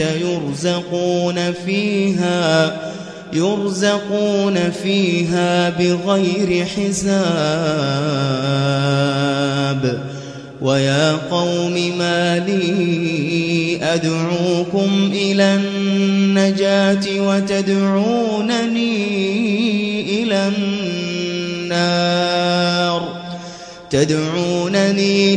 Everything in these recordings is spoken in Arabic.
يرزقون فيها يرزقون فيها بغير حساب. ويا قوم ما لي أدعوكم إلى النجاة وتدعونني إلى النار. تدعونني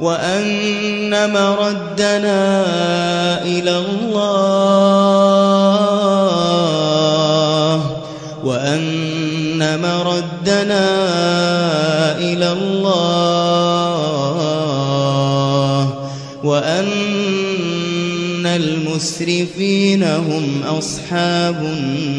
وأن مردنا إلى الله. وأن مردنا إلى الله. وأن المسرفين هم أصحاب النار.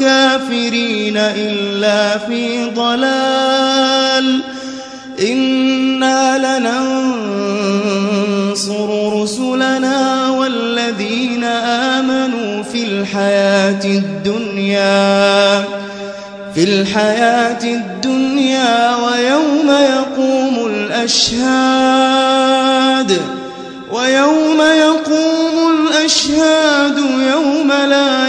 الكافرين إلا في ضلال. إنا لننصر رسلنا والذين آمنوا في الحياة الدنيا في الحياة الدنيا ويوم يقوم الأشهاد ويوم يقوم الأشهاد يوم لا